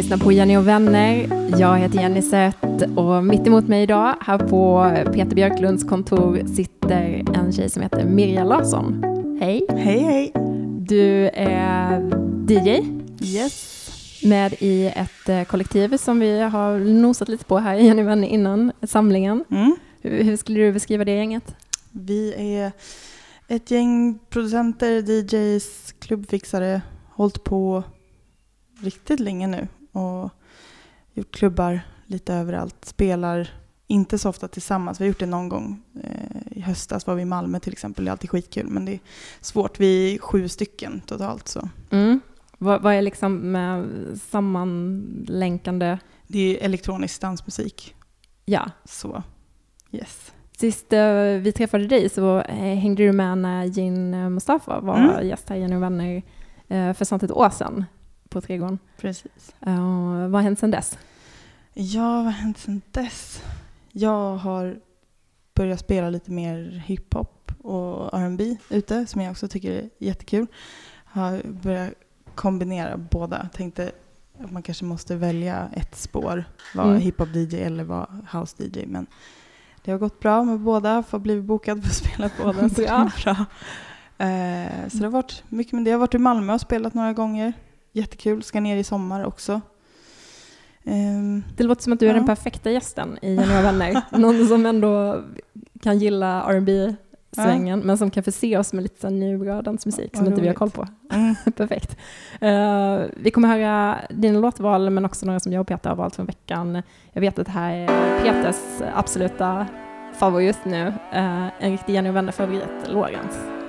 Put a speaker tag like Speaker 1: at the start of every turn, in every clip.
Speaker 1: Lyssnar på Jenny och vänner. Jag heter Jenny Sött och mitt emot mig idag här på Peter Björklunds kontor sitter en tjej som heter Mirja Larsson. Hej!
Speaker 2: Hej hej!
Speaker 1: Du är DJ.
Speaker 2: Yes.
Speaker 1: Med i ett eh, kollektiv som vi har nosat lite på här i Jenny vänner innan samlingen.
Speaker 2: Mm.
Speaker 1: Hur, hur skulle du beskriva det gänget?
Speaker 2: Vi är ett gäng producenter, DJs, klubbfixare, hållit på riktigt länge nu och gjort klubbar lite överallt. Spelar inte så ofta tillsammans. Vi har gjort det någon gång. Eh, I höstas var vi i Malmö till exempel. Det är alltid skitkul men det är svårt. Vi är sju stycken totalt så.
Speaker 1: Mm. Vad, vad är liksom med sammanlänkande?
Speaker 2: Det är elektronisk dansmusik.
Speaker 1: Ja.
Speaker 2: Så, yes.
Speaker 1: Sist uh, vi träffade dig så uh, hängde du med när Jin uh, Mustafa var mm. gäst här i vänner för snart ett år sedan på Trädgården.
Speaker 2: Precis.
Speaker 1: vad har hänt sedan dess?
Speaker 2: Ja, vad har hänt sedan dess? Jag har börjat spela lite mer hiphop och R&B ute som jag också tycker är jättekul. Har börjat kombinera båda. Tänkte att man kanske måste välja ett spår, vara mm. hiphop-DJ eller vara house-DJ. Men det har gått bra med båda, får blivit bokad för att spela båda. Så, ja. bra. Eh, så det har varit mycket med det. Jag har varit i Malmö och spelat några gånger. Jättekul, ska ner i sommar också.
Speaker 1: Um, det låter som att du är ja. den perfekta gästen i Jenny vänner. Någon som ändå kan gilla R&B svängen, ja. men som kan förse oss med lite nybra dansmusik som inte vi har koll på. Mm. Perfekt. Uh, vi kommer höra dina låtval, men också några som jag och Peter har valt från veckan. Jag vet att det här är Peters absoluta favorit just nu. Uh, en riktig Jenny och vänner-favorit, Lorentz.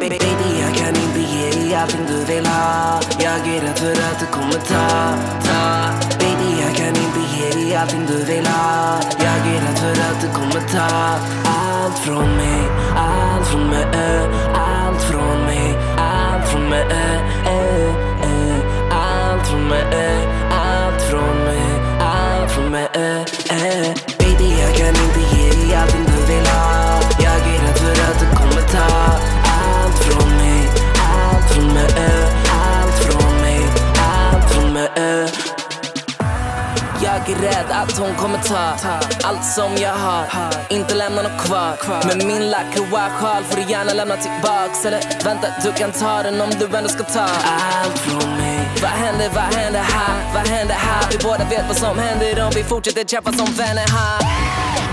Speaker 1: Baby, jag kan inte ge dig allting du vill ha Jag är rädd för att du kommer ta, ta Baby, jag kan inte ge dig allting du vill ha Jag är rädd för att du kommer ta allt från mig, allt från mig, allt från mig, allt från mig, jag är rädd att hon kommer ta allt som jag har. Inte lämna något kvar. Men min lakroa-sjal får du gärna lämna tillbaks. Eller vänta, du kan ta den om du ändå ska ta allt från mig. Vad händer, vad händer här? Vad händer här? Vi båda vet vad som händer om vi fortsätter träffas som vänner här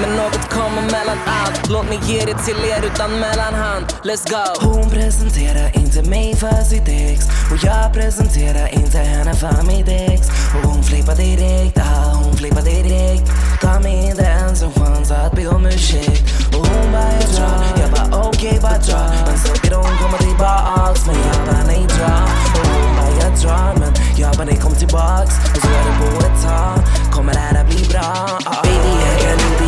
Speaker 1: men något kommer mellan allt. Låt mig ge det till er utan mellanhand. Let's go. Hon presenterar inte mig för sitt ex. Och jag presenterar inte henne för mitt ex. Och hon flippar direkt, ah, hon flippar direkt. Gav mig inte ens en chans att be om ursäkt. Och hon bara jag drar, jag bara okej okay, bara dra Men så vill hon komma tillbaks men jag bara nej dra. Och hon bara jag drar men jag bara nej kom tillbaks. Och så är det på ett tag, kommer det här att bli bra? Ah. Baby jag kan inte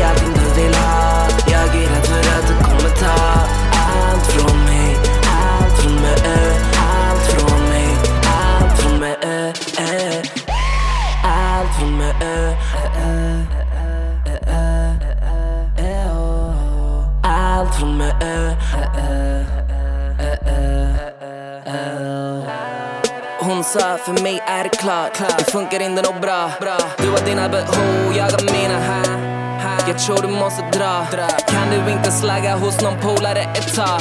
Speaker 1: jag dig allting du vill ha Jag är rädd för att du kommer ta allt från mig Allt från mig, allt från mig Allt från mig, allt från mig Allt från mig hon sa för mig är det klart, det funkar inte nog bra. Du har dina behov, jag har mina här jag tror du måste dra. Kan du inte slagga hos någon polare ett tag?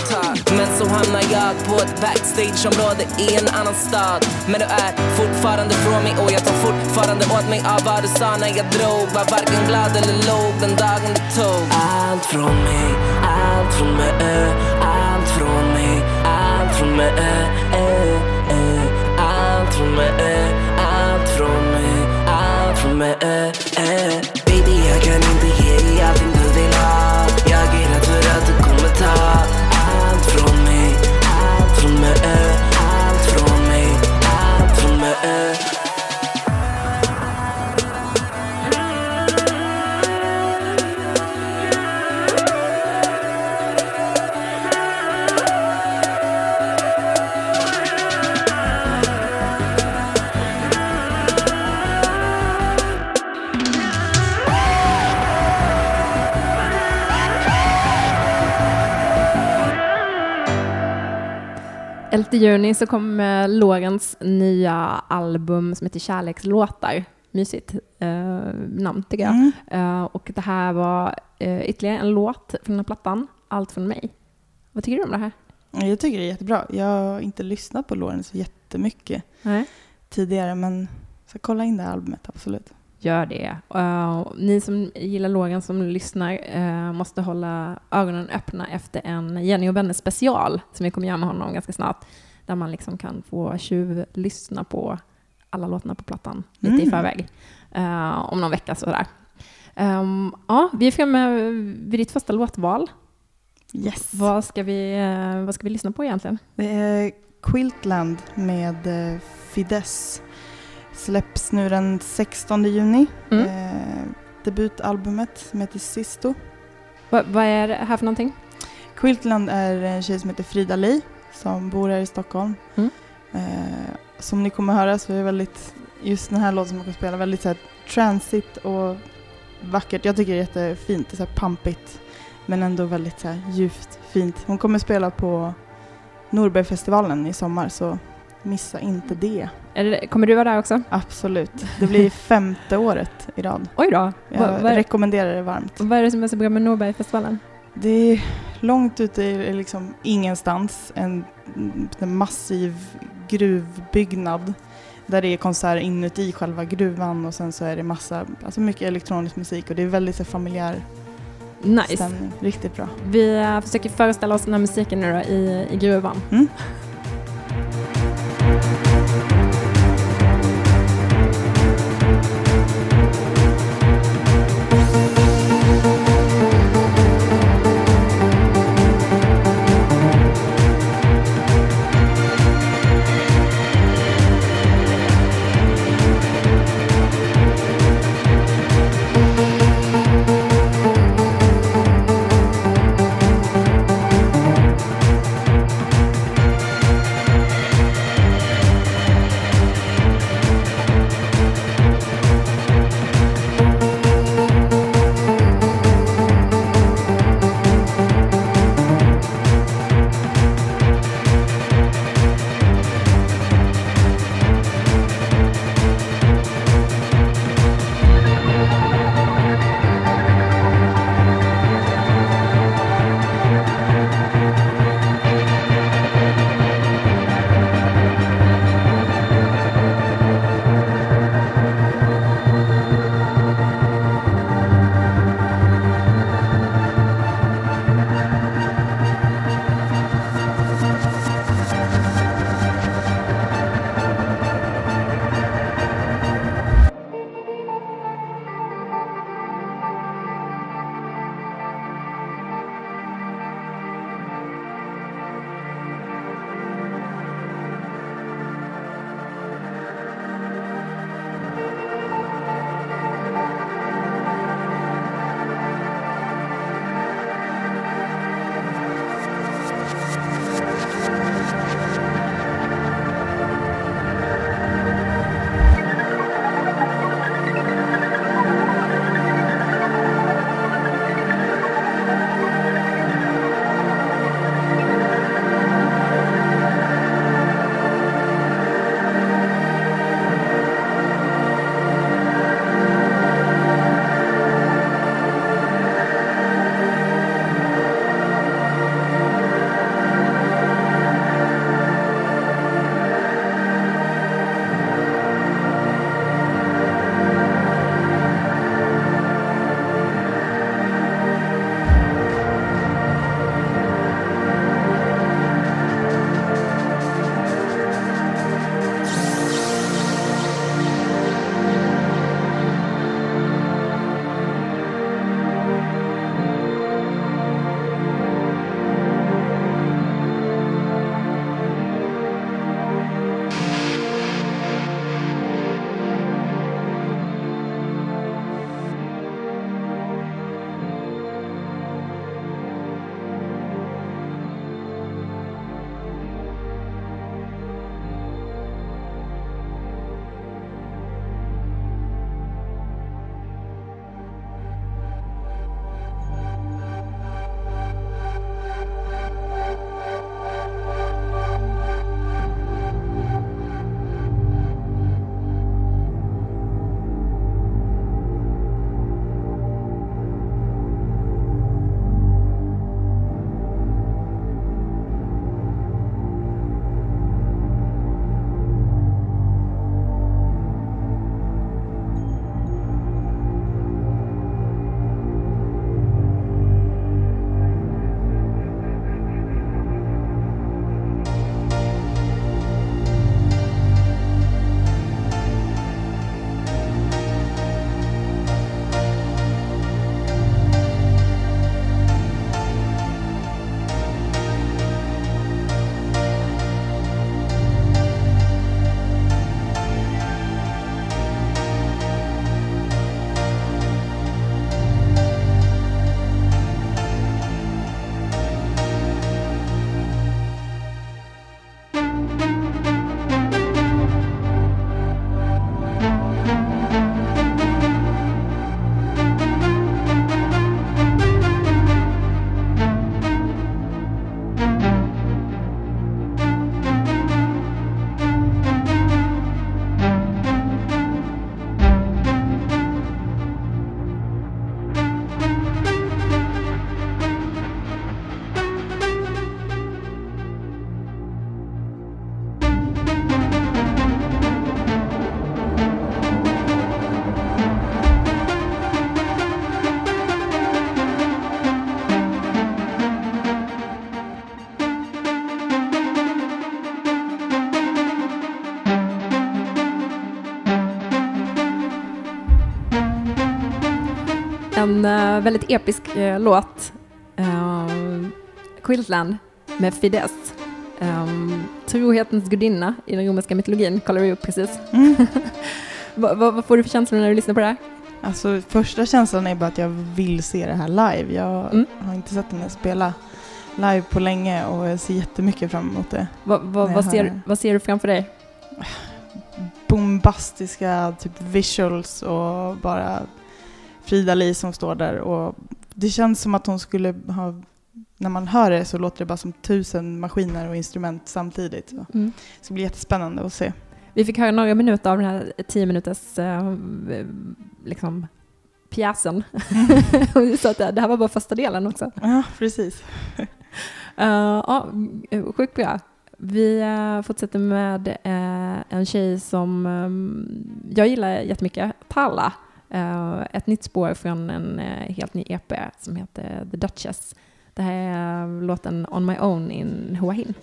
Speaker 1: Men så hamnar jag på ett backstageområde i en annan stad. Men du är fortfarande från mig och jag tar fortfarande åt mig av vad du sa när jag drog. Var varken glad eller låg den dagen du tog. Allt från mig, allt från mig, eh, allt från mig, allt från mig, eh, eh, allt från mig,
Speaker 3: juni så kommer Lorens nya album som heter Kärlekslåtar. Mysigt eh, namn tycker jag.
Speaker 2: Mm.
Speaker 3: Eh, och det här var eh, ytterligare en låt från den här plattan, Allt från mig. Vad tycker du om det här?
Speaker 2: Jag tycker det är jättebra. Jag har inte lyssnat på Loreen så jättemycket
Speaker 3: Nej.
Speaker 2: tidigare men ska kolla in det här albumet, absolut.
Speaker 3: Gör det. Eh, ni som gillar Logan som lyssnar eh, måste hålla ögonen öppna efter en Jenny och vänner special som vi kommer göra med honom ganska snart. Där man liksom kan få tjuvlyssna på alla låtarna på plattan lite i
Speaker 2: Mm.
Speaker 3: förväg. Eh, om någon vecka sådär. Um, ja, vi är framme vid ditt första låtval.
Speaker 2: Yes!
Speaker 3: Vad ska vi, vad ska vi lyssna på egentligen?
Speaker 2: Det är Quiltland med eh, Fides. Släpps nu den 16 juni.
Speaker 3: Mm.
Speaker 2: Eh, debutalbumet som heter Sisto.
Speaker 3: Va, vad är det här för någonting?
Speaker 2: Quiltland är en tjej som heter Frida Li som bor här i Stockholm.
Speaker 3: Mm.
Speaker 2: Eh, som ni kommer höra så är det väldigt, just den här låten som jag kommer spela, väldigt så här transit och vackert. Jag tycker det är jättefint, det är så här pampigt men ändå väldigt så här djupt fint. Hon kommer spela på Norbergfestivalen i sommar så missa inte det.
Speaker 3: Det, kommer du vara där också?
Speaker 2: Absolut. Det blir femte året i rad.
Speaker 3: Oj då.
Speaker 2: Jag
Speaker 3: Va, vad, är,
Speaker 2: rekommenderar det varmt.
Speaker 3: vad är det som är så bra med Norbergfestivalen?
Speaker 2: Det är långt ute i liksom ingenstans. En, en massiv gruvbyggnad där det är konserter inuti själva gruvan och sen så är det massa, alltså mycket elektronisk musik och det är väldigt så, familjär
Speaker 3: Nice.
Speaker 2: stämning. Riktigt bra.
Speaker 3: Vi eh, försöker föreställa oss den här musiken nu då i, i gruvan.
Speaker 2: Mm.
Speaker 1: Allt
Speaker 3: väldigt episk eh, låt. Um, Quiltland med Fides. Um, trohetens gudinna i den romerska mytologin kollar vi upp precis.
Speaker 2: Mm.
Speaker 3: Vad vad- vad får du för känslor när du lyssnar på det här?
Speaker 2: Alltså första känslan är bara att jag vill se det här live. Jag
Speaker 3: Mm.
Speaker 2: har inte sett henne spela live på länge och jag ser jättemycket fram emot det.
Speaker 3: Vad,
Speaker 2: Nej,
Speaker 3: vad, ser, vad ser du framför dig?
Speaker 2: Bombastiska typ visuals och bara Frida Li som står där och det känns som att hon skulle ha när man hör det så låter det bara som tusen maskiner och instrument samtidigt. Så
Speaker 3: Mm.
Speaker 2: det ska bli jättespännande att se.
Speaker 3: Vi fick höra några minuter av den här tio minuters eh, liksom, pjäsen. Vi sa att det det här var bara första delen också.
Speaker 2: Ja, precis.
Speaker 3: Uh, ja, mm, sjukt bra. Vi eh, fortsätter med eh, en tjej som eh, jag gillar jättemycket, Tala. Eh, ett nytt spår från en eh, helt ny EP som heter The Duchess. Det här är eh, låten On My Own in Hua Hin.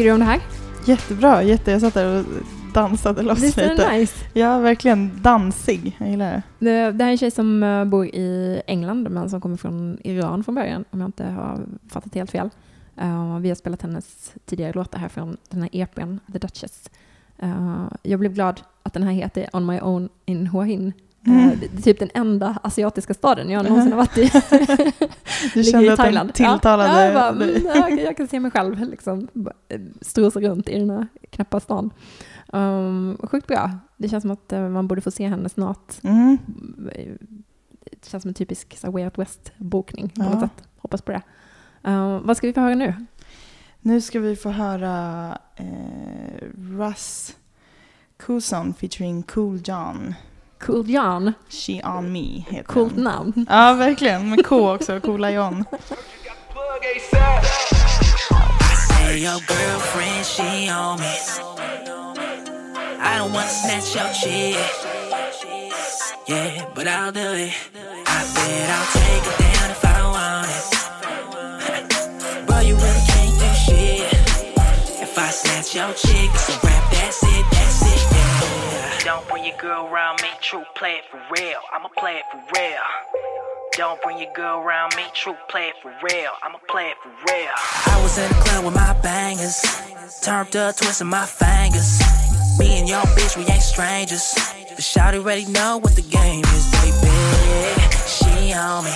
Speaker 3: Tycker du om det här?
Speaker 2: Jättebra, jätte. Jag satt där och dansade loss
Speaker 3: Visst är
Speaker 2: lite.
Speaker 3: det nice?
Speaker 2: Ja, verkligen dansig. Jag gillar det.
Speaker 3: Det, det här är en tjej som eh, bor i England men som kommer från Iran från början om jag inte har fattat helt fel. Eh, vi har spelat hennes tidigare låtar här från den här EPn, The Duchess. Eh, jag blev glad att den här heter On My Own in Hua Hin. Eh,
Speaker 2: Mm.
Speaker 3: är typ den enda asiatiska staden jag någonsin har varit i.
Speaker 2: Du kände
Speaker 3: i
Speaker 2: att den
Speaker 3: Thailand.
Speaker 2: tilltalade
Speaker 3: ja, jag, bara, mm, jag, jag kan se mig själv liksom, eh, strosa runt i den här knappa stan. Um, sjukt bra. Det känns som att eh, man borde få se henne snart
Speaker 2: Mm.
Speaker 3: det känns som en typisk så Way Out West-bokning på
Speaker 2: Ja.
Speaker 3: något sätt. Hoppas på det. Uh, vad ska vi få höra nu?
Speaker 2: Nu ska vi få höra eh, Russ Zone featuring Cool John.
Speaker 3: Cool John.
Speaker 2: She on me heter
Speaker 3: Coolt
Speaker 2: den.
Speaker 3: namn.
Speaker 2: Ja, verkligen. Med K också. Coola John.
Speaker 4: Say your girlfriend, she on me. I don't wanna snatch your chick. Yeah, but I'll do it. I bet I'll take it down if I want it. Bro, you really can't do shit. If I snatch your chick, it's a rap, that's it, that's it, yeah. Don't bring your girl around me, true, play it for real. I'ma play it for real. Don't bring your girl around me, true, play it for real. I'ma play it for real. I was in the club with my bangers, turned up, twisting my fingers. Me and your bitch, we ain't strangers. The shot already know what the game is, baby. She on me.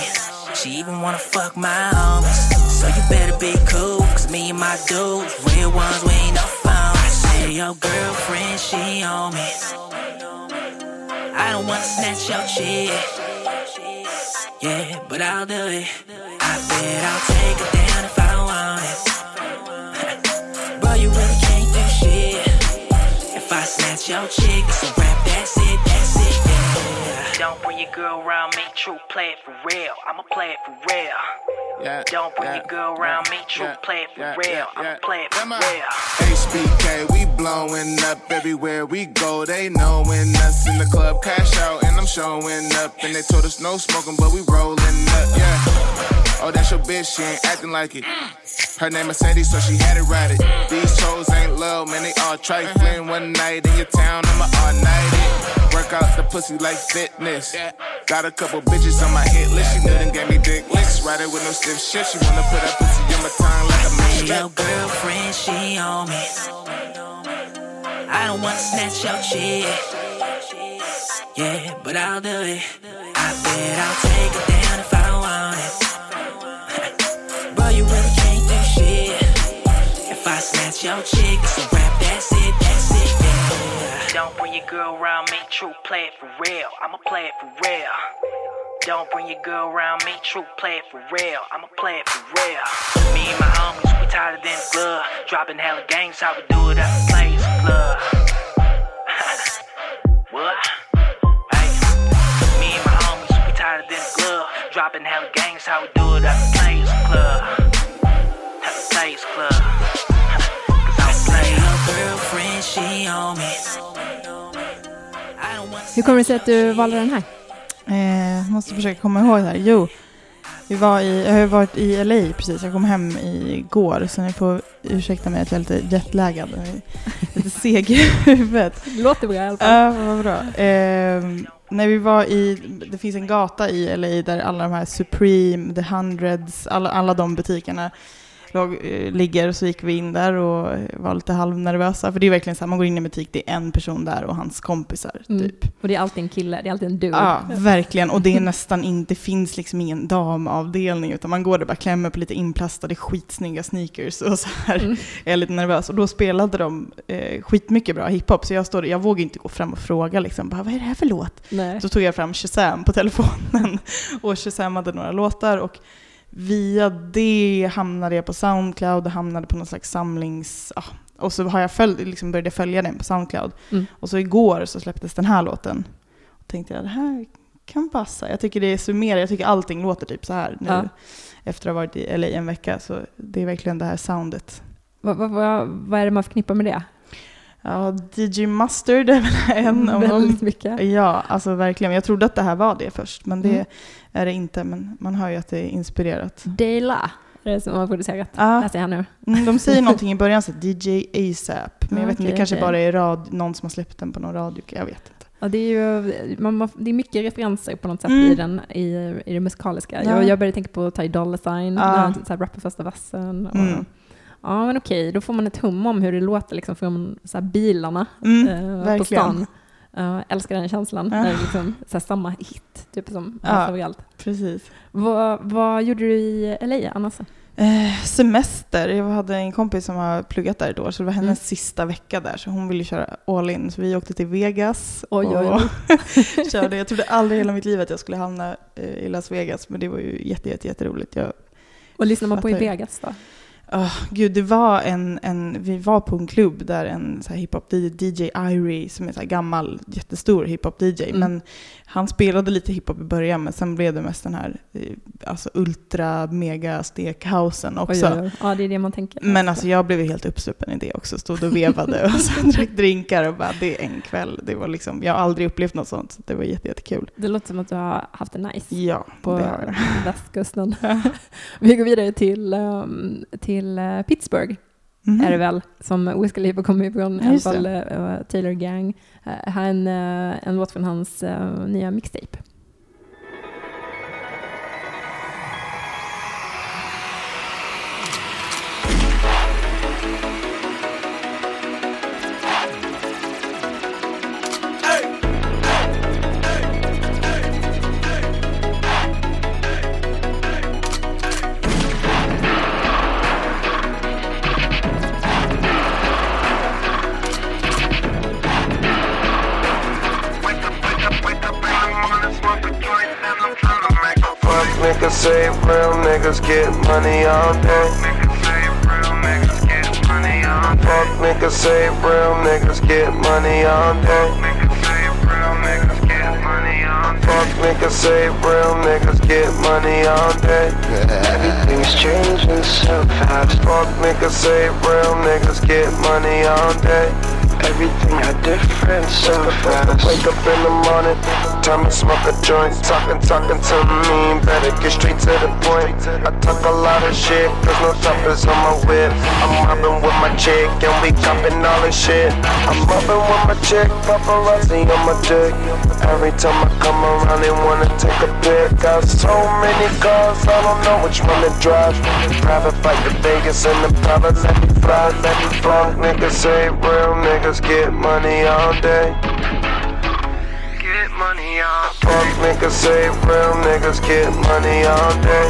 Speaker 4: She even wanna fuck my homies. So you better be cool, cause me and my dudes, real ones, we ain't no say your girlfriend, she on me. I don't wanna snatch your chick. Yeah, but I'll do it. I bet I'll take it down if I want it. Bro, you really can't do shit. If I snatch your chick, it's a Don't bring your girl around me, true, play it for real. I'ma play it for real.
Speaker 5: Yeah,
Speaker 4: Don't bring
Speaker 5: yeah,
Speaker 4: your girl around me, true,
Speaker 5: yeah,
Speaker 4: play it for
Speaker 5: yeah,
Speaker 4: real.
Speaker 5: yeah,
Speaker 4: I'ma play it for real.
Speaker 5: HBK, we blowing up everywhere we go. They knowing us in the club, cash out, and I'm showing up. And they told us no smoking, but we rolling up, yeah. Oh, that's your bitch, she ain't acting like it. Her name Mercedes, so she had it right. These shows ain't love, man, they all trifling. One night in your town, I'ma all night it. Work out the pussy like fitness. Got a couple bitches on my hit list. She and gave me dick licks. Ride it with no stiff shit. She wanna put her pussy on my tongue like a mean
Speaker 4: your girlfriend, she on me. I don't wanna snatch your chick. Yeah, but I'll do it. I bet I'll take down If I snatch your chick, it's a rap, that's it, that's it. Don't bring your girl around me, true, play it for real. I'ma play it for real. Don't bring your girl around me, true, play it for real. I'ma play it for real. Me and my homies, we tighter than the club. Dropping hella gangs, how we do it at the Players Club. what? Hey, me and my homies, we tighter than the. Dropping hella gangs, how we do it at the Players Club. At the Players Club.
Speaker 3: Hur kommer det sig att du valde den här?
Speaker 2: Eh, måste försöka komma ihåg det här. Jo, vi var i, jag har varit i LA precis. Jag kom hem igår så ni får ursäkta mig att jag är lite jetlaggad. Lite seg i huvudet.
Speaker 3: Det låter bra i alla fall.
Speaker 2: Ja, vad bra. Eh, när vi var i, det finns en gata i LA där alla de här Supreme, The Hundreds, alla, alla de butikerna låg, eh, ligger. Så gick vi in där och var lite halvnervösa. För det är verkligen så här, man går in i en butik, det är en person där och hans kompisar.
Speaker 3: Mm.
Speaker 2: Typ.
Speaker 3: Och det är alltid en kille, det är alltid en dude.
Speaker 2: Ja, verkligen. Och det är nästan inte, det finns liksom ingen damavdelning utan man går där och bara klämmer på lite inplastade skitsnygga sneakers och så här
Speaker 3: Mm.
Speaker 2: är jag lite nervös. Och då spelade de eh, skitmycket bra hiphop så jag, står, jag vågar inte gå fram och fråga liksom, bara, vad är det här för låt?
Speaker 3: Nej.
Speaker 2: Så tog jag fram Shazam på telefonen och Shazamade några låtar och via det hamnade jag på Soundcloud och hamnade på någon slags samlings... Ja, och så har jag följ, liksom började följa den på Soundcloud.
Speaker 3: Mm.
Speaker 2: Och så igår så släpptes den här låten. Och tänkte jag, det här kan passa. Jag tycker det är summerar, jag tycker allting låter typ så här nu.
Speaker 3: Ja.
Speaker 2: Efter att ha varit i LA en vecka. Så det är verkligen det här soundet.
Speaker 3: Vad, vad, vad, vad är det man förknippar med det?
Speaker 2: Ja, DJ Mustard är väl en av dem.
Speaker 3: Väldigt mycket.
Speaker 2: Ja, alltså verkligen. Jag trodde att det här var det först, men det
Speaker 3: Mm.
Speaker 2: är det inte. Men man hör ju att det är inspirerat.
Speaker 3: Dela är det som har producerat.
Speaker 2: Ja,
Speaker 3: Läser jag nu.
Speaker 2: mm, de säger någonting i början, så DJ ASAP. Men jag
Speaker 3: Ja,
Speaker 2: vet inte, det kanske
Speaker 3: okej.
Speaker 2: bara är rad, någon som har släppt den på någon radio. Jag vet inte.
Speaker 3: Ja, det, är ju, man, det är mycket referenser på något sätt
Speaker 2: Mm.
Speaker 3: i, den, i, i det musikaliska.
Speaker 2: Ja.
Speaker 3: Jag, jag började tänka på Ty Dolla Sign,
Speaker 2: Ja.
Speaker 3: när han rappar första versen. Och,
Speaker 2: Mm.
Speaker 3: Ja, men okej, då får man ett hum om hur det låter liksom från så bilarna
Speaker 2: Mm,
Speaker 3: eh, på stan. Uh, älskar den känslan.
Speaker 2: Ja.
Speaker 3: När det är liksom, så samma hit, typ som
Speaker 2: Ja.
Speaker 3: överallt.
Speaker 2: Precis.
Speaker 3: Vad, vad gjorde du i LA annars?
Speaker 2: Eh, semester. Jag hade en kompis som har pluggat där ett år, så det var hennes
Speaker 3: Mm.
Speaker 2: sista vecka där. Så hon ville köra all in. Så vi åkte till Vegas
Speaker 3: Oj, oj,
Speaker 2: och
Speaker 3: oj.
Speaker 2: körde. Jag trodde aldrig i hela mitt liv att jag skulle hamna eh, i Las Vegas, men det var ju jätte, jätte, jätteroligt. Jag,
Speaker 3: Vad lyssnar man på i. Vegas då?
Speaker 2: Oh, gud, det var en, en, vi var på en klubb där en så här hiphop DJ, Irie, som är så gammal, jättestor hiphop DJ,
Speaker 3: Mm.
Speaker 2: men han spelade lite hiphop i början, men sen blev det mest den här eh, alltså ultra mega stekhousen också.
Speaker 3: Oj, oj, oj. Ja, det är det man tänker.
Speaker 2: Men alltså jag blev helt uppsluppen i det också. Stod och vevade och så drack drinkar och bara det är en kväll. Det var liksom, jag har aldrig upplevt något sånt. Så det var jätte, jättekul.
Speaker 3: Det låter som att du har haft det nice
Speaker 2: Ja,
Speaker 3: på
Speaker 2: det har jag.
Speaker 3: västkusten. Vi går vidare till, um, till uh, Pittsburgh,
Speaker 2: Mhm.
Speaker 3: är det väl, som Wiz Khalifa kommer ifrån, i
Speaker 2: Ja,
Speaker 3: alla
Speaker 2: just
Speaker 3: fall uh, Taylor Gang. Uh, är en, uh, en låt från hans uh, nya mixtape.
Speaker 6: Get money all day. Fuck niggas say real niggas get money all day. Fuck niggas say real niggas get money all day. Everything's changing so fast. Fuck niggas say real niggas get money all day. Everything are different so fast. Wake up in the morning, time to smoke a joint. Talking, talking to me, better get straight to the point. I talk a lot of shit, cause no toppers on my whip. I'm mobbing with my chick, and we copping all this shit. I'm mobbing with my chick, paparazzi on my dick. Every time I come around, they wanna take a pic. Got so many cars, I don't know which one to drive. Private flight to Vegas, and the private let me fly, let me fly. Niggas say real niggas get money all day. Get money all day. Fuck niggas say real niggas get money all day.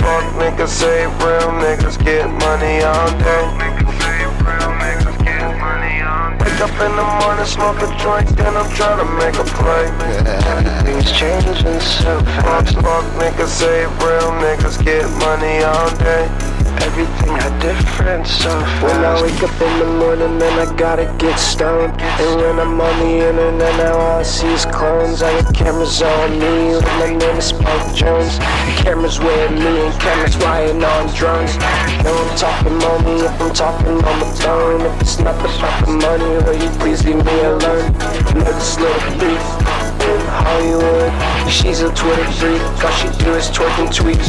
Speaker 6: Fuck niggas say real niggas get money all day. Wake up in the morning, smoke a joint, then I'm trying to make a play. Everything's changing so fast. Fuck niggas say real niggas get money all day. Everything are different so. When I wake up in the morning, then I gotta get stoned. And when I'm on the internet, now all I see is clones. I got cameras on me, with my name is Spike Jones. Cameras with me and cameras flying on drones. No I'm talking money if I'm talking on the phone. If it's not about the money, will you please leave me alone? Know this little beef Hollywood. She's a Twitter freak, all she do is twerk and tweet.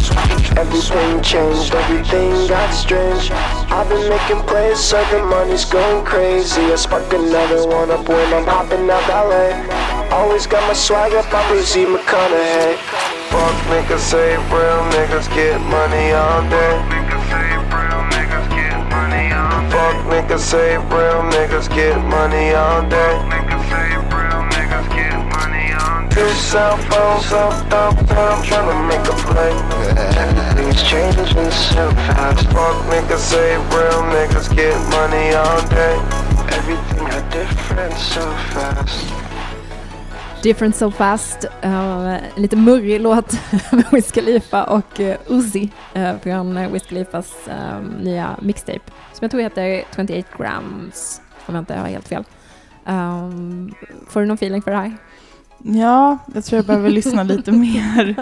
Speaker 6: Everything changed, everything got strange. I've been making plays, the money's going crazy. I spark another one up when I'm hopping out LA. Always got my swag up, I'm Lucy McConaughey. Fuck niggas say real niggas get money all day. Fuck niggas say real niggas get money all day. Two cell phones up, up, I'm trying to make a play. Things changing so fast. Fuck niggas say real niggas get money all day. Everything are different so fast.
Speaker 3: Different So Fast, uh, lite murrig låt med Wiz Khalifa och uh, Uzi uh, från uh, Wiz Khalifas um, nya mixtape som jag tror heter 28 grams, om jag inte har helt fel. Um, får du någon feeling för det här?
Speaker 2: Ja, jag tror jag behöver lyssna lite mer.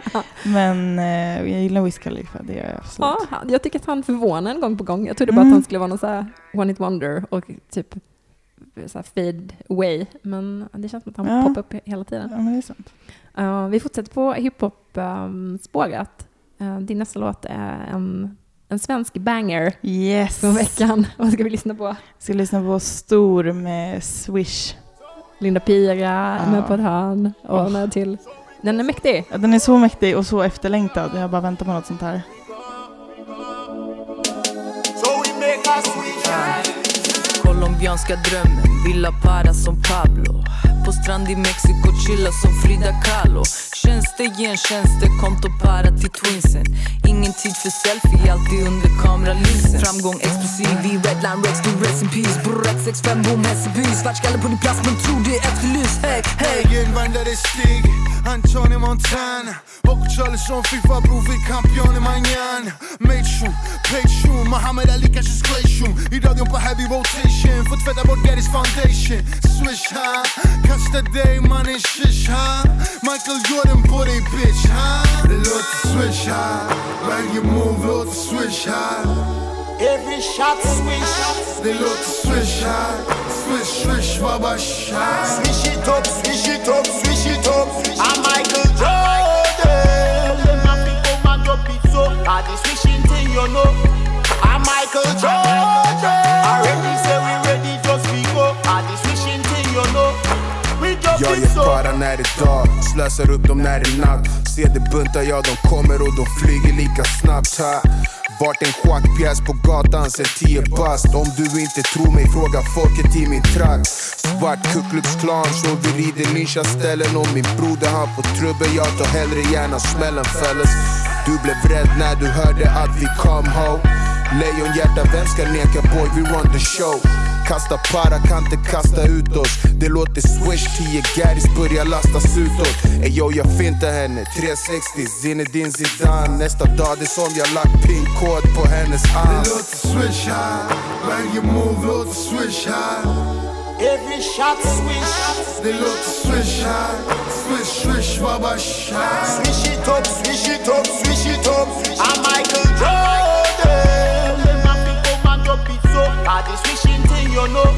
Speaker 2: Men eh, jag gillar Wiz Khalifa, det gör jag absolut.
Speaker 3: Ja, jag tycker att han förvånar en gång på gång. Jag trodde bara
Speaker 2: Mm.
Speaker 3: att han skulle vara någon så här one hit wonder och typ så här fade away. Men det känns som att han
Speaker 2: Ja.
Speaker 3: poppar upp hela tiden.
Speaker 2: Ja, men det är sant.
Speaker 3: Uh, vi fortsätter på hiphop-spåret. Uh, din nästa låt är en, en svensk banger
Speaker 2: Yes.
Speaker 3: från veckan. Vad ska vi lyssna på?
Speaker 2: Jag ska lyssna på Stor med Swish.
Speaker 3: Linda Pira är
Speaker 2: Ja.
Speaker 3: med på ett hörn och några till. Den är mäktig.
Speaker 2: Ja, Den är så mäktig och så efterlängtad. Jag bara väntar på något sånt här
Speaker 7: bolivianska drömmen, villa para som Pablo. På strand i Mexiko, chilla som Frida Kahlo. Tjänster gentjänster, konto para till twinsen. Ingen tid för selfie, alltid under kameralinsen. Framgång explosiv i redline rex, du rest in peace. Bror X65 boom Hässelby Svartskalle på din plats? Men tror det är efterlyst? Hey, hey.
Speaker 8: Vägen stig ett steg
Speaker 9: Antoni Montana Och Charleston Fifa bror vi kampion i manana Mateshun, Pateshun, Muhammad Ali kanske Squashun I radion på heavy rotation Får tvätta bort Gaddys foundation. Swish ha, kasta dig mannen shish ha Michael Jordan på dig bitch ha Det låter swish ha Varje move låter swish ha
Speaker 10: Every shot swish.
Speaker 9: Det låter swish ha Swish, swish, baba shot
Speaker 10: Swish it up, swish it up, swish
Speaker 9: när det är dag, slösar upp dem när det är natt. CD-buntar, ja de kommer och de flyger lika snabbt ha Vart en schackpjäs på gatan sen tio bast. Om du inte tror mig, fråga folket i min trakt. Svart Ku Klux Klan, så vi rider lyncha ställen Och min broder han får trubbel, jag tar hellre gärna smällen fellas. Du blev rädd när du hörde att vi kom home Lejonhjärta, vem ska neka boy, vi run the show. Kasta para, kan inte kasta ut oss. Det låter swish, 10 Gaddis börjar lastas utåt Ey yo, jag fintar henne. 360, Zinedine Zidane. Nästa dag det är som jag lagt pinkod på hennes arm. Det låter swish här, varje move låter swish här.
Speaker 10: Every shot swish.
Speaker 9: Det låter swish här, swish, swish, baba shot
Speaker 10: Swish it up, swish it up, swish it up. I'm Michael Jordan. I this swishing thing, you know.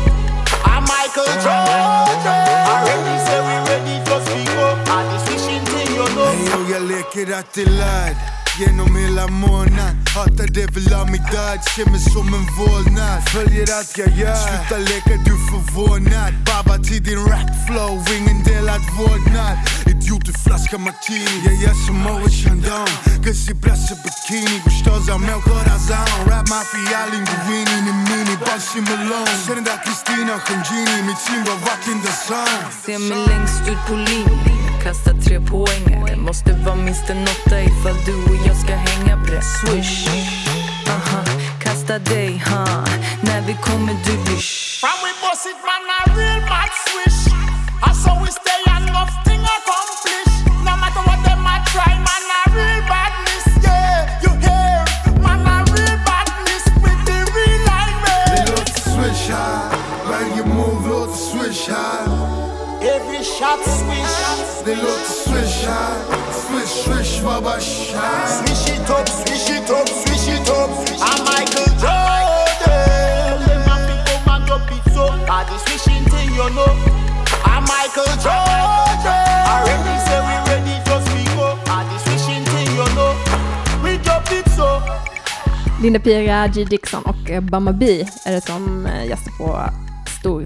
Speaker 10: I'm Michael Jordan. Already say we ready, just we go. I this swishing thing, you know.
Speaker 9: Ey yo, jag leker att det är lärd Genom hela månaden Hatar det vill ha mig död. Ser mig som en vålnad. Följer allt jag gör. Sluta leka du förvånad Baba till din rap flow Ingen delad vårdnad. Idiot du flaska martini. Jag gör som Moe Chandon. Gussi brasse bikini. Gustosa meu corazón Rap mafia linguini. Nimini, mini Malone. Ser den där Kristina Gengini Mitt team var vakt in the
Speaker 7: Ser mig längst ut på linjen. Kasta tre poängare Måste vara minst en åtta ifall du och jag ska hänga brett Swish Aha, kasta dig, ha När vi kommer du blir shh.
Speaker 10: From we boss it, man, I real mad swish. I saw we stay
Speaker 3: Linda Pira, G Dixon och eh, Bamma B är det som eh, gästar på stor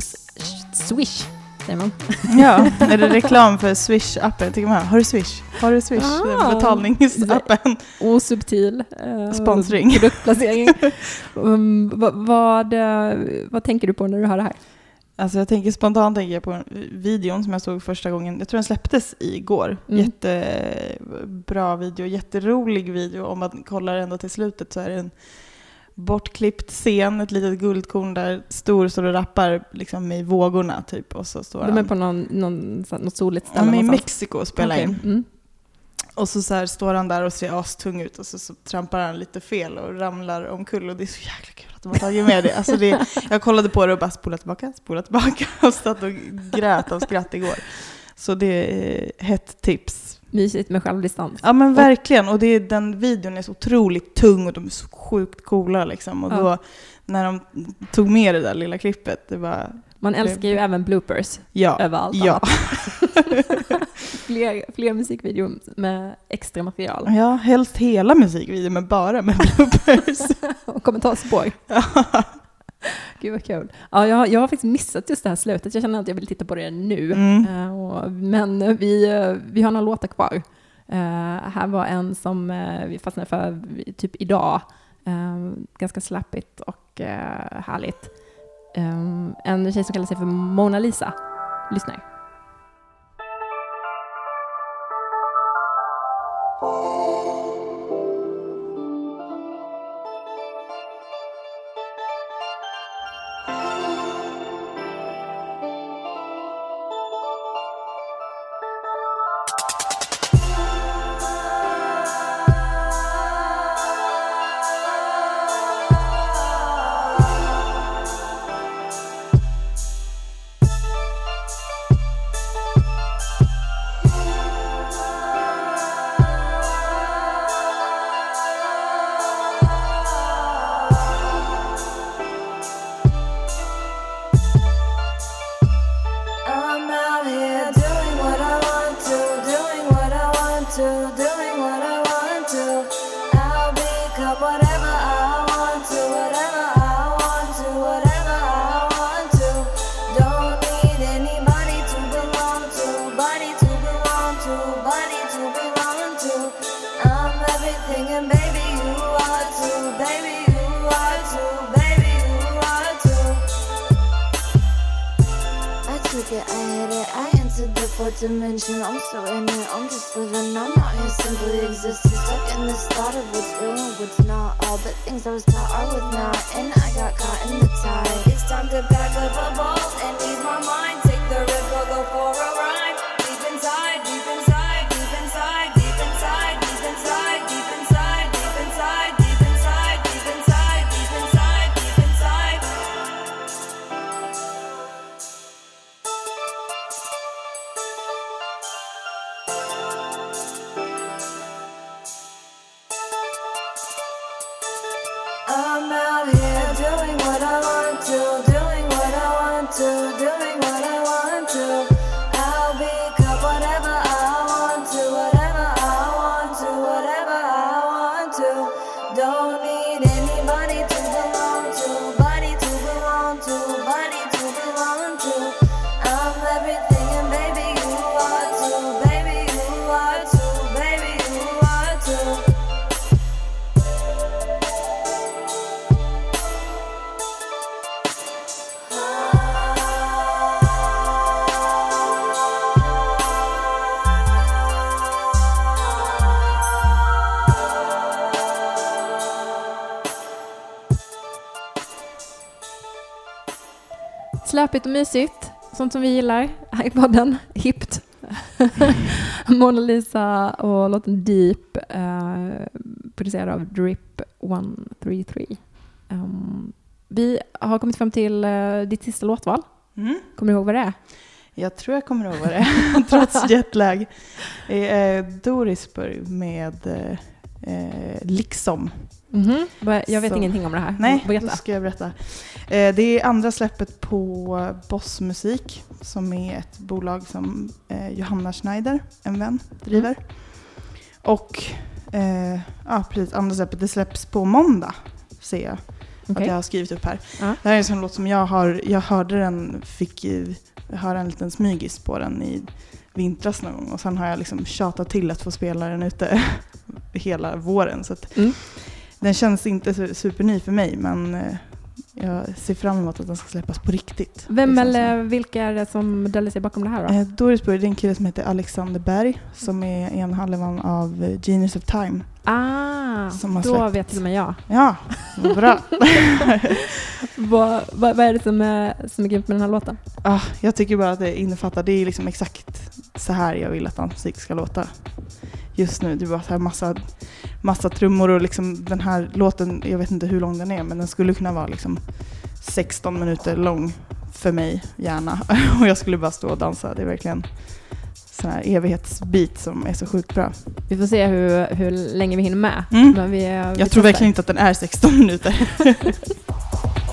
Speaker 3: Swish, säger man.
Speaker 2: Ja, är det reklam för Swish-appen? Tycker man, har du Swish? Har du Swish?
Speaker 3: Ah.
Speaker 2: Betalningsappen.
Speaker 3: Osubtil eh,
Speaker 2: Sponsring.
Speaker 3: produktplacering. um, vad, vad, eh, vad tänker du på när du hör det här?
Speaker 2: Alltså jag tänker spontant tänker jag på videon som jag såg första gången. Jag tror den släpptes igår.
Speaker 3: Mm.
Speaker 2: Jättebra video, jätterolig video. Om man kollar ända till slutet så är det en bortklippt scen, ett litet guldkorn där Stor står och rappar liksom i vågorna typ. Och så står
Speaker 3: De är
Speaker 2: han.
Speaker 3: på någon, någon, något soligt ställe
Speaker 2: men i
Speaker 3: någonstans.
Speaker 2: Mexiko och spelar
Speaker 3: Okej,
Speaker 2: in.
Speaker 3: Mm.
Speaker 2: Och så, så här står han där och ser astung ut och så, så trampar han lite fel och ramlar omkull och det är så jäkla kul att de har tagit med det. Alltså det jag kollade på det och bara spola tillbaka, spola tillbaka och satt och grät av skratt igår. Så det är hett tips.
Speaker 3: Mysigt med självdistans.
Speaker 2: Ja men verkligen, och det är, den videon är så otroligt tung och de är så sjukt coola liksom. Och
Speaker 3: Ja.
Speaker 2: då när de tog med det där lilla klippet, det var
Speaker 3: Man älskar ju även bloopers
Speaker 2: ja.
Speaker 3: över allt
Speaker 2: Ja.
Speaker 3: fler, fler musikvideor med extra material
Speaker 2: ja, helst hela musikvideon men bara med bloopers.
Speaker 3: och kommentarspår. Gud vad kul. Ja, jag, jag har faktiskt missat just det här slutet. Jag känner att jag vill titta på det nu.
Speaker 2: Mm.
Speaker 3: Eh, och, men vi, eh, vi har några låtar kvar. Eh, här var en som eh, vi fastnade för typ idag. Eh, ganska slappigt och härligt. Ehm, en tjej som kallar sig för Mona Lisa.
Speaker 11: lyssnar. Dimension. I'm so in it, I'm just living. I'm not here simply existing. Stuck in the start of what's real and what's not. All the things I was taught are with not. And I got caught in the tide. It's time to pack up a ball and leave my mind. Take the river, go for a ride.
Speaker 3: Släpigt och mysigt, sånt som vi gillar här i podden. Hippt. Mona Lisa och låten Deep, eh, producerad av Drip 133. Um, vi har kommit fram till eh, ditt sista låtval.
Speaker 2: Mm.
Speaker 3: Kommer du ihåg vad det är?
Speaker 2: Jag tror jag kommer ihåg vad det är, trots jetlag. Det är Dorisburg med eh, eh, Liksom.
Speaker 3: Mhm. Vad- Jag vet
Speaker 2: Så-
Speaker 3: ingenting om det här.
Speaker 2: Nej, då
Speaker 3: Berätta.
Speaker 2: ska jag berätta. Eh, det är andra släppet på Boss Musik som är ett bolag som eh, Johanna Schneider, en vän, driver. Och eh, ja, precis, andra släppet det släpps på måndag, ser jag
Speaker 3: Okej.
Speaker 2: att jag har skrivit upp här.
Speaker 3: Ja.
Speaker 2: Det här är en sån låt som jag har, jag hörde den, fick höra en liten smygis på den i vintras någon gång och sen har jag liksom tjatat till att få spela den ute hela våren. Så att
Speaker 3: Mm.
Speaker 2: Den känns inte su- superny för mig men eh, jag ser fram emot att den ska släppas på riktigt.
Speaker 3: Vem eller vilka är det som döljer sig bakom det här då?
Speaker 2: Eh, Dorisburg, det är en kille som heter Alexander Berg som är en halvan av eh, Genius of Time.
Speaker 3: Ah,
Speaker 2: som har
Speaker 3: då vet till och med jag.
Speaker 2: Ja, bra.
Speaker 3: Vad, vad, vad är det som är, som är grymt med den här låten?
Speaker 2: ah, jag tycker bara att det innefattar, det är liksom exakt så här jag vill att dansmusik ska låta. Just nu, det är bara så här massa, massa trummor och liksom den här låten, jag vet inte hur lång den är, men den skulle kunna vara liksom 16 minuter lång för mig, gärna. Och jag skulle bara stå och dansa. Det är verkligen sån här evighetsbit som är så sjukt bra.
Speaker 3: Vi får se hur, hur länge vi hinner med.
Speaker 2: Mm.
Speaker 3: Men vi, vi
Speaker 2: Jag tror verkligen inte att den är 16 minuter.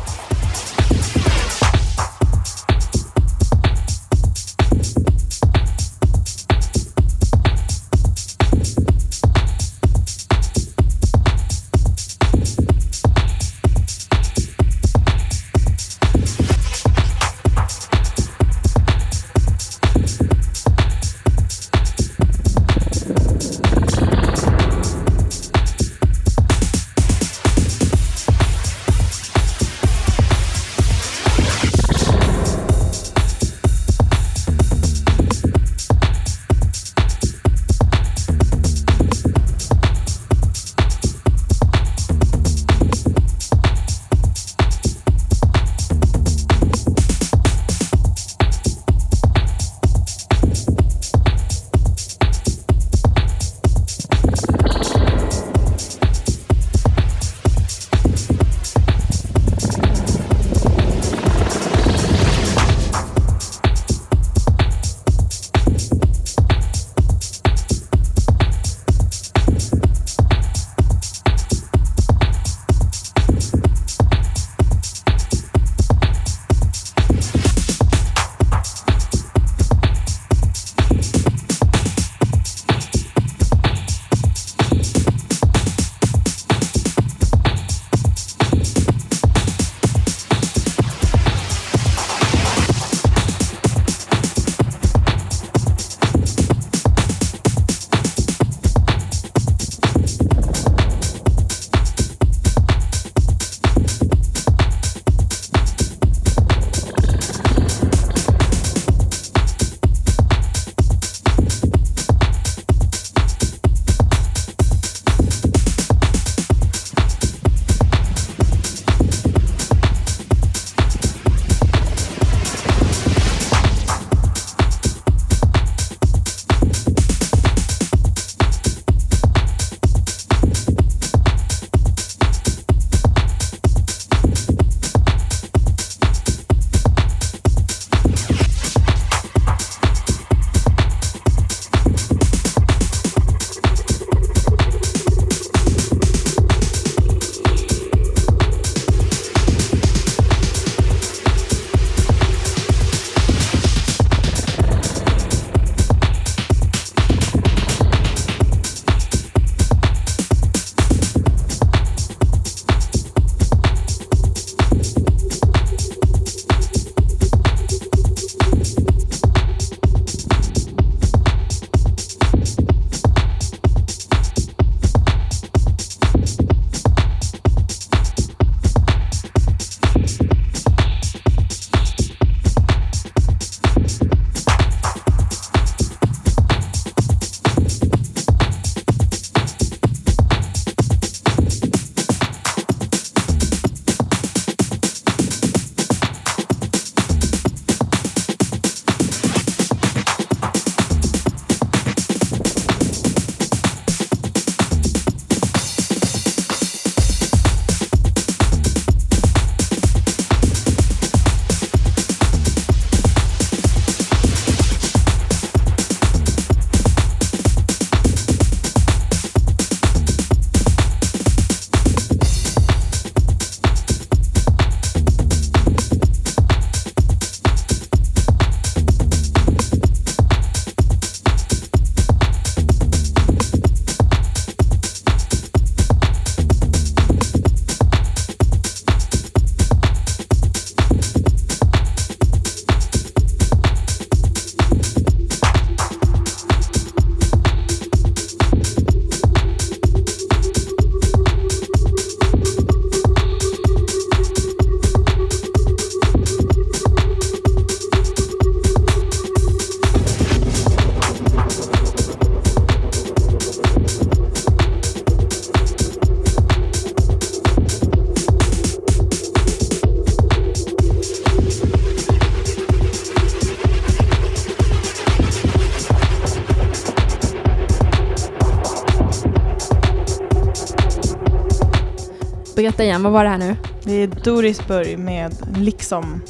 Speaker 3: Berätta igen, vad var det här nu?
Speaker 2: Det är Dorisburg med liksom.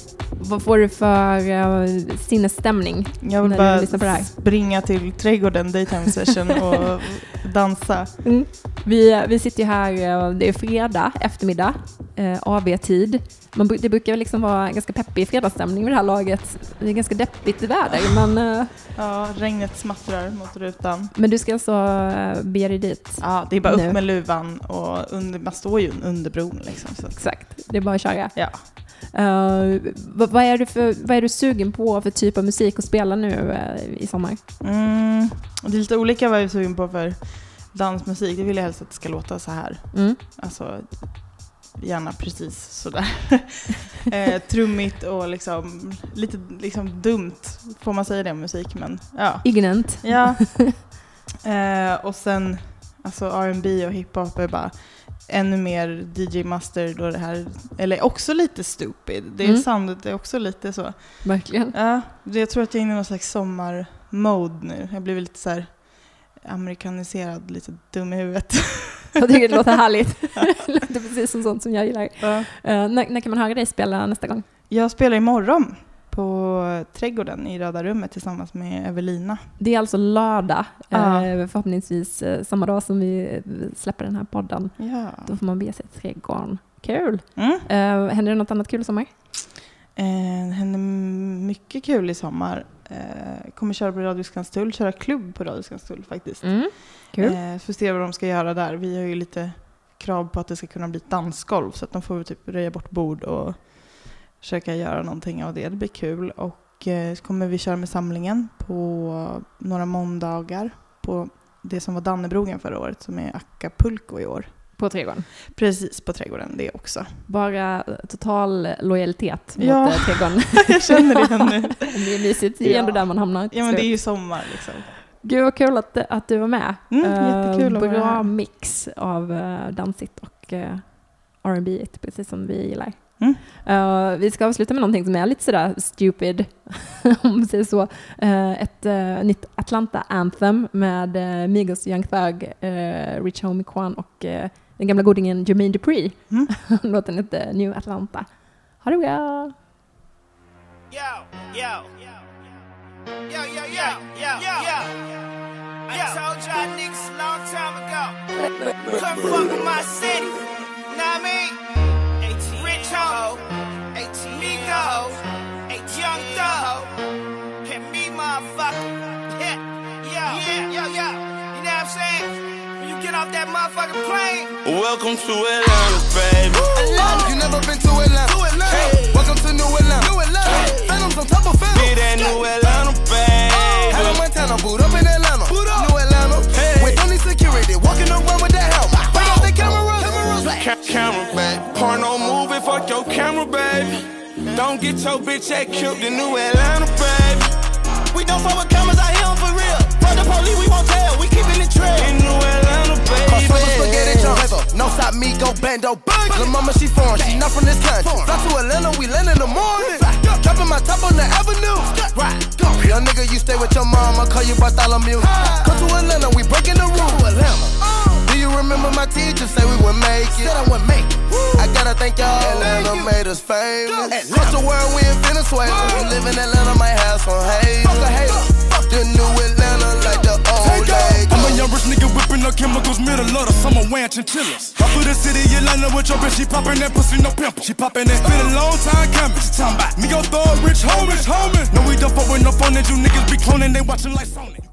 Speaker 3: Vad får du för uh, sinnesstämning?
Speaker 2: Jag vill bara springa till trädgården, daytime session och dansa.
Speaker 3: Mm. Vi, vi sitter ju här, eh, det är fredag eftermiddag, eh, AV-tid. Man, det brukar liksom vara ganska peppig fredagsstämning vid det här laget. Det är ganska deppigt väder, men, eh,
Speaker 2: Ja, regnet smattrar mot rutan.
Speaker 3: men du ska alltså eh, bege dig dit.
Speaker 2: Ja, det är bara upp
Speaker 3: Nu.
Speaker 2: med luvan och under, man står ju under bron liksom. Så.
Speaker 3: Exakt, det är bara att köra.
Speaker 2: Ja.
Speaker 3: Eh, vad, vad, är du för, vad är du sugen på för typ av musik att spela nu eh, i sommar?
Speaker 2: Mm, det är lite olika vad jag är sugen på för dansmusik. Det vill jag helst att det ska låta så här.
Speaker 3: Mm.
Speaker 2: Alltså, gärna precis sådär. eh, trummigt och liksom lite liksom dumt, får man säga det om musik, men ja.
Speaker 3: Ignent.
Speaker 2: ja. eh, och sen, alltså R&B och hiphop är bara ännu mer DJ Mustard och det här, eller också lite stupid. Det är
Speaker 3: Mm.
Speaker 2: soundet är också lite så.
Speaker 3: Verkligen.
Speaker 2: Ja, jag tror att jag är inne i någon slags sommarmode nu. Jag blir lite så här amerikaniserad, lite dum i huvudet.
Speaker 3: Jag tycker det låter härligt. det låter precis som sånt som jag gillar.
Speaker 2: Ja.
Speaker 3: Eh, när, när kan man höra dig spela nästa gång?
Speaker 2: Jag spelar imorgon på Trädgården i Röda rummet tillsammans med Evelina.
Speaker 3: Det är alltså lördag,
Speaker 2: Ja.
Speaker 3: eh, förhoppningsvis eh, samma dag som vi eh, släpper den här podden.
Speaker 2: Ja.
Speaker 3: Då får man bege sig till trädgården. Kul!
Speaker 2: Mm.
Speaker 3: Eh, händer det något annat kul i sommar?
Speaker 2: Eh, det händer mycket kul i sommar. Eh, kommer köra på Radio Skanstull, köra klubb på Radio Skanstull faktiskt.
Speaker 3: Mm. Kul.
Speaker 2: Eh, får se vad de ska göra där. Vi har ju lite krav på att det ska kunna bli dansgolv så att de får typ röja bort bord och försöka göra någonting av det. Det blir kul. Och eh, så kommer vi köra med samlingen på några måndagar på det som var Dannebrogen förra året som är Acapulco i år.
Speaker 3: På trädgården.
Speaker 2: Precis på trädgården det också.
Speaker 3: Bara eh, total lojalitet mot
Speaker 2: Ja.
Speaker 3: eh, trädgården.
Speaker 2: Jag känner det nu.
Speaker 3: Det är mysigt, det är
Speaker 2: Ja.
Speaker 3: ändå där man hamnar.
Speaker 2: Ja men det är ju sommar liksom.
Speaker 3: Gud vad kul att, att du var med.
Speaker 2: Mm,
Speaker 3: Eh,
Speaker 2: jättekul vara
Speaker 3: Bra mix av uh, dansigt och uh, R&B precis som vi gillar.
Speaker 2: Mm.
Speaker 3: Eh, vi ska avsluta med någonting som är lite sådär stupid, om man säger så. Eh, ett eh, nytt Atlanta-anthem med uh, Migos, Young Thug, uh, Rich Homie Quan och den gamla godingen Jermaine Dupri.
Speaker 2: Mm.
Speaker 3: Låten heter New Atlanta. Ha det bra!
Speaker 8: Yo, yo, yo, yo, yo, yo, yo, yo. I told y'all niggas a long time ago. Come fuck with my city. That plane.
Speaker 5: Welcome to Atlanta, baby.
Speaker 8: You never been to Atlanta? Hey, welcome to New Atlanta. New Atlanta. Phantoms on top of phantoms.
Speaker 5: Be that new Atlanta,
Speaker 8: Hannah
Speaker 5: baby.
Speaker 8: Montana, boot up in Atlanta. New Atlanta. With don't security, walking around with that helmet. Bring out the cameras.
Speaker 5: Ca- camera, baby. Porno movie, fuck your camera, baby. Don't get your bitch act killed in New Atlanta, baby.
Speaker 8: We don't fuck with cameras police, we won't tell. We keeping it trail.
Speaker 5: In New Atlanta, baby.
Speaker 8: Cross over spaghetti
Speaker 5: baby.
Speaker 8: jump. No stop me, go bando. Lil' mama, she foreign. She not from this country. Fly to Atlanta, we land in the morning. Dropping my top on the avenue. Right. Young nigga, you stay with your mom. I call you Bartholomew. Come to Atlanta, we breaking the rules. Do you remember my teacher say we would make it? Said I would make it. I gotta thank y'all. Atlanta made us famous. Across the world, we in Venezuela. We live in Atlanta, might have some haters. Fuck a hater. Fuck the new Atlanta like
Speaker 12: I'm a young rich nigga whipping up chemicals, middle of the summer wearing chinchillas. Up to the city, Atlanta with your bitch, she popping that pussy, no pimple. She popping that, been a long time coming. She talking about me go throw a rich home, rich homie. No, we don't fuck with no phone that you niggas be cloning, they watching like Sony.